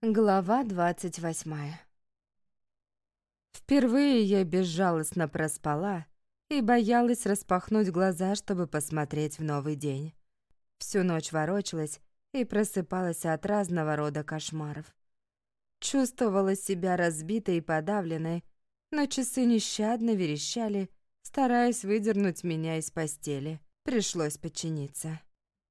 Глава двадцать восьмая Впервые я безжалостно проспала и боялась распахнуть глаза, чтобы посмотреть в новый день. Всю ночь ворочалась и просыпалась от разного рода кошмаров. Чувствовала себя разбитой и подавленной, но часы нещадно верещали, стараясь выдернуть меня из постели. Пришлось подчиниться.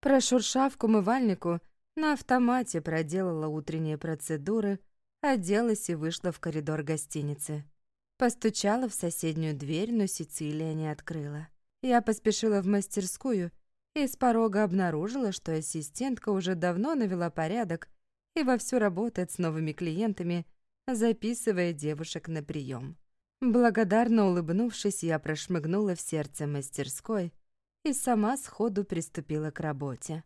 Прошуршав к умывальнику, на автомате проделала утренние процедуры, оделась и вышла в коридор гостиницы. Постучала в соседнюю дверь, но Сицилия не открыла. Я поспешила в мастерскую и с порога обнаружила, что ассистентка уже давно навела порядок и вовсю работает с новыми клиентами, записывая девушек на прием. Благодарно улыбнувшись, я прошмыгнула в сердце мастерской и сама сходу приступила к работе.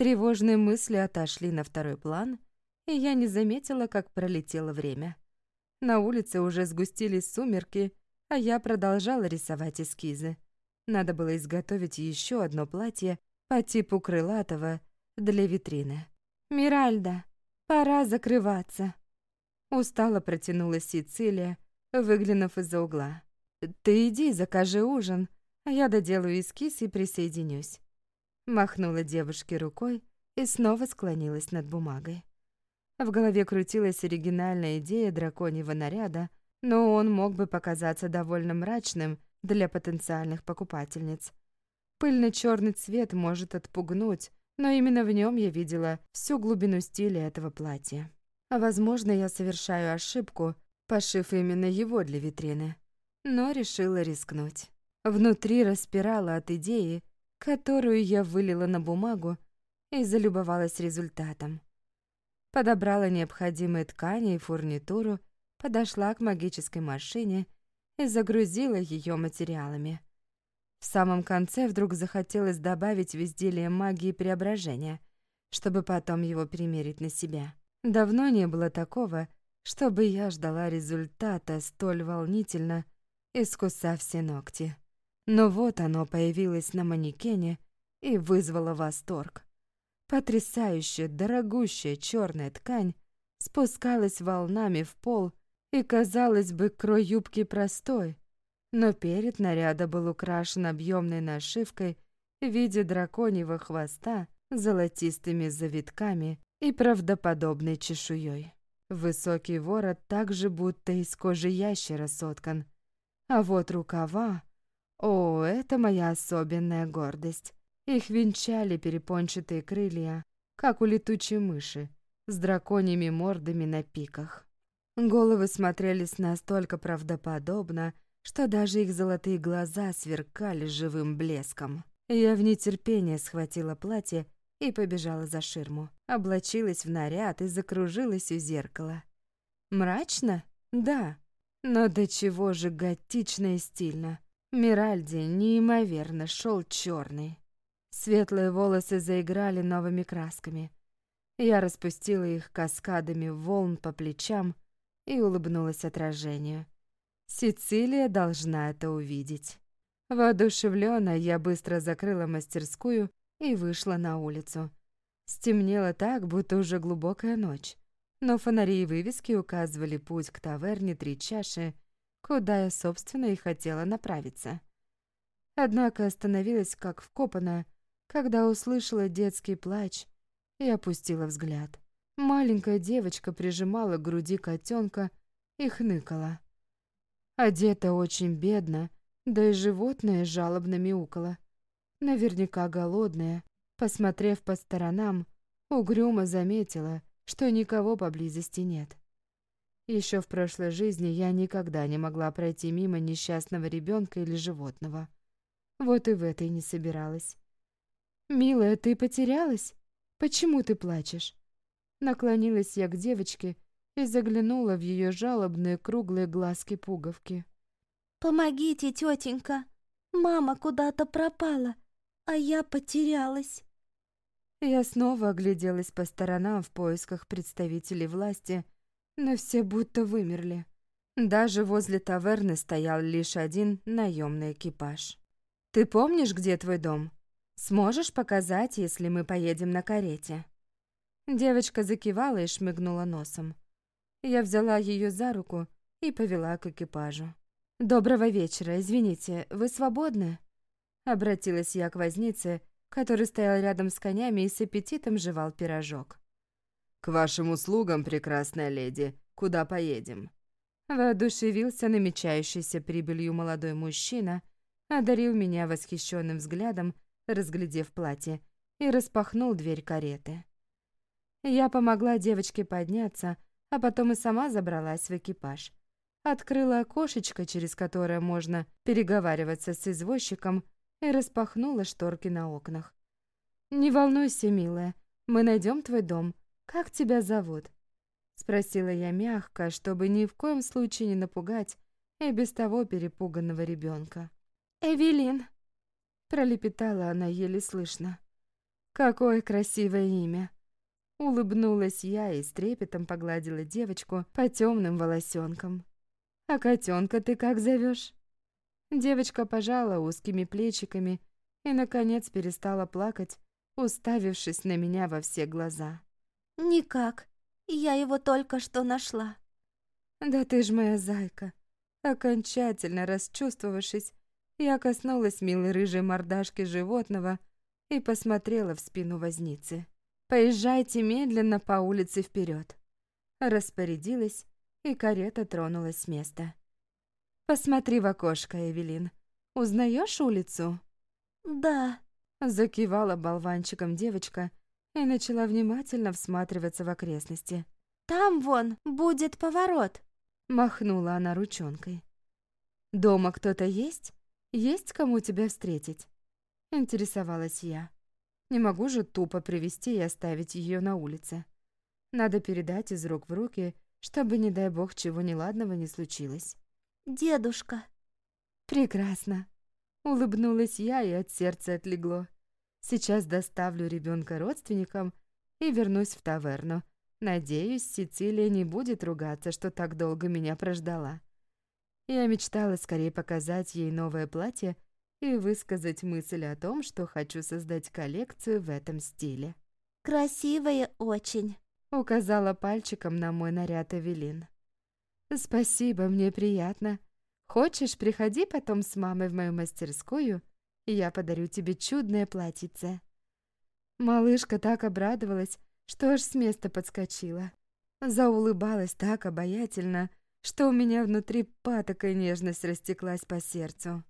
Тревожные мысли отошли на второй план, и я не заметила, как пролетело время. На улице уже сгустились сумерки, а я продолжала рисовать эскизы. Надо было изготовить еще одно платье по типу крылатого для витрины. «Миральда, пора закрываться!» Устало протянула Сицилия, выглянув из-за угла. «Ты иди, закажи ужин, а я доделаю эскиз и присоединюсь». Махнула девушке рукой и снова склонилась над бумагой. В голове крутилась оригинальная идея драконьего наряда, но он мог бы показаться довольно мрачным для потенциальных покупательниц. пыльно черный цвет может отпугнуть, но именно в нем я видела всю глубину стиля этого платья. А возможно, я совершаю ошибку, пошив именно его для витрины. Но решила рискнуть. Внутри распирала от идеи, которую я вылила на бумагу и залюбовалась результатом. Подобрала необходимые ткани и фурнитуру, подошла к магической машине и загрузила ее материалами. В самом конце вдруг захотелось добавить в изделие магии преображения, чтобы потом его примерить на себя. Давно не было такого, чтобы я ждала результата столь волнительно, искусав все ногти. Но вот оно появилось на манекене и вызвало восторг. Потрясающая, дорогущая черная ткань спускалась волнами в пол, и, казалось бы, крой юбки простой, но перед наряда был украшен объемной нашивкой в виде драконьего хвоста золотистыми завитками и правдоподобной чешуей. Высокий ворот также будто из кожи ящера соткан, а вот рукава о, это моя особенная гордость. Их венчали перепончатые крылья, как у летучей мыши, с драконьими мордами на пиках. Головы смотрелись настолько правдоподобно, что даже их золотые глаза сверкали живым блеском. Я в нетерпении схватила платье и побежала за ширму. Облачилась в наряд и закружилась у зеркала. Мрачно? Да. Но до чего же готично и стильно. Миральде неимоверно шел черный. Светлые волосы заиграли новыми красками. Я распустила их каскадами волн по плечам и улыбнулась отражению. Сицилия должна это увидеть. Воодушевлённая, я быстро закрыла мастерскую и вышла на улицу. Стемнело так, будто уже глубокая ночь, но фонари и вывески указывали путь к таверне «Три чаши», куда я, собственно, и хотела направиться. Однако остановилась как вкопанная, когда услышала детский плач и опустила взгляд. Маленькая девочка прижимала к груди котенка и хныкала. Одета очень бедно, да и животное жалобно мяукало. Наверняка голодная, посмотрев по сторонам, угрюмо заметила, что никого поблизости нет. Еще в прошлой жизни я никогда не могла пройти мимо несчастного ребенка или животного. Вот и в этой не собиралась. «Милая, ты потерялась? Почему ты плачешь?» Наклонилась я к девочке и заглянула в ее жалобные круглые глазки-пуговки. «Помогите, тетенька! Мама куда-то пропала, а я потерялась!» Я снова огляделась по сторонам в поисках представителей власти, но все будто вымерли. Даже возле таверны стоял лишь один наемный экипаж. «Ты помнишь, где твой дом? Сможешь показать, если мы поедем на карете?» Девочка закивала и шмыгнула носом. Я взяла ее за руку и повела к экипажу. «Доброго вечера, извините, вы свободны?» Обратилась я к вознице, который стоял рядом с конями и с аппетитом жевал пирожок. «К вашим услугам, прекрасная леди. Куда поедем?» Воодушевился намечающийся прибылью молодой мужчина, одарил меня восхищенным взглядом, разглядев платье, и распахнул дверь кареты. Я помогла девочке подняться, а потом и сама забралась в экипаж. Открыла окошечко, через которое можно переговариваться с извозчиком, и распахнула шторки на окнах. «Не волнуйся, милая, мы найдем твой дом. Как тебя зовут?» Спросила я мягко, чтобы ни в коем случае не напугать и без того перепуганного ребенка. «Эвелин», — пролепетала она еле слышно. «Какое красивое имя!» Улыбнулась я и с трепетом погладила девочку по темным волосенкам. «А котенка ты как зовешь? Девочка пожала узкими плечиками и, наконец, перестала плакать, уставившись на меня во все глаза. «Никак. Я его только что нашла». «Да ты ж моя зайка!» Окончательно расчувствовавшись, я коснулась милой рыжей мордашки животного и посмотрела в спину возницы. «Поезжайте медленно по улице вперед. Распорядилась, и карета тронулась с места. «Посмотри в окошко, Эвелин. Узнаешь улицу?» «Да», — закивала болванчиком девочка и начала внимательно всматриваться в окрестности. «Там вон будет поворот», — махнула она ручонкой. «Дома кто-то есть? Есть кому тебя встретить?» — интересовалась я. Не могу же тупо привести и оставить ее на улице. Надо передать из рук в руки, чтобы, не дай бог, чего неладного не случилось. «Дедушка». «Прекрасно», — улыбнулась я, и от сердца отлегло. Сейчас доставлю ребенка родственникам и вернусь в таверну. Надеюсь, Сицилия не будет ругаться, что так долго меня прождала. Я мечтала скорее показать ей новое платье и высказать мысль о том, что хочу создать коллекцию в этом стиле. «Красивая очень», — указала пальчиком на мой наряд Эвелин. «Спасибо, мне приятно. Хочешь, приходи потом с мамой в мою мастерскую, я подарю тебе чудное платьице». Малышка так обрадовалась, что аж с места подскочила. Заулыбалась так обаятельно, что у меня внутри патокой нежность растеклась по сердцу.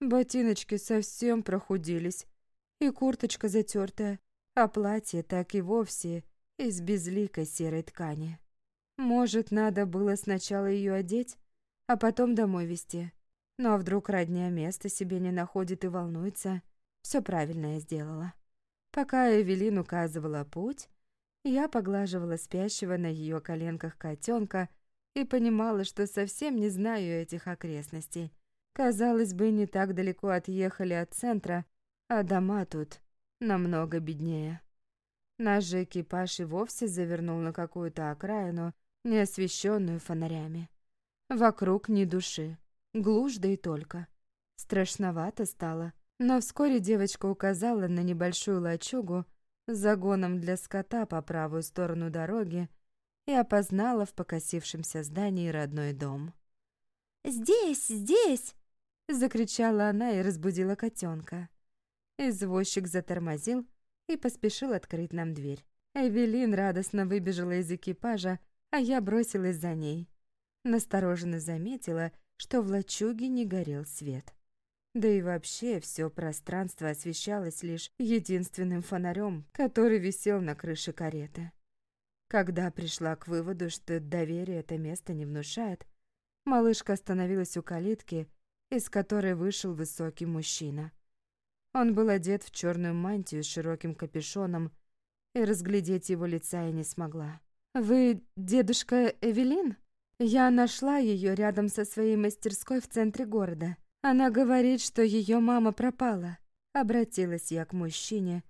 Ботиночки совсем прохудились, и курточка затертая, а платье так и вовсе из безликой серой ткани. Может, надо было сначала ее одеть, а потом домой везти. Но вдруг родня места себе не находит и волнуется. Все правильно я сделала. Пока Эвелин указывала путь, я поглаживала спящего на ее коленках котенка и понимала, что совсем не знаю этих окрестностей. Казалось бы, не так далеко отъехали от центра, а дома тут намного беднее. Наш же экипаж и вовсе завернул на какую-то окраину, не освещенную фонарями. Вокруг ни души, глушь да и только. Страшновато стало, но вскоре девочка указала на небольшую лачугу с загоном для скота по правую сторону дороги и опознала в покосившемся здании родной дом. «Здесь, здесь!» — закричала она и разбудила котенка. Извозчик затормозил и поспешил открыть нам дверь. Эвелин радостно выбежала из экипажа, а я бросилась за ней. Настороженно заметила, что в лачуге не горел свет. Да и вообще все пространство освещалось лишь единственным фонарем, который висел на крыше кареты. Когда пришла к выводу, что доверие это место не внушает, малышка остановилась у калитки, из которой вышел высокий мужчина. Он был одет в черную мантию с широким капюшоном, и разглядеть его лица я не смогла. «Вы дедушка Эвелин? Я нашла ее рядом со своей мастерской в центре города. Она говорит, что ее мама пропала». Обратилась я к мужчине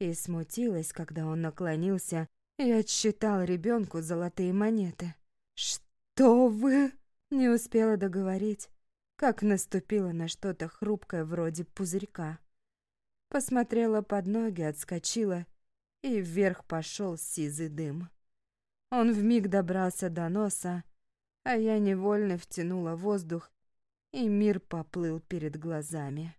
и смутилась, когда он наклонился и отсчитал ребенку золотые монеты. «Что вы?» Не успела договорить, как наступила на что-то хрупкое вроде пузырька. Посмотрела под ноги, отскочила и вверх пошел сизый дым. Он вмиг добрался до носа, а я невольно втянула воздух, и мир поплыл перед глазами.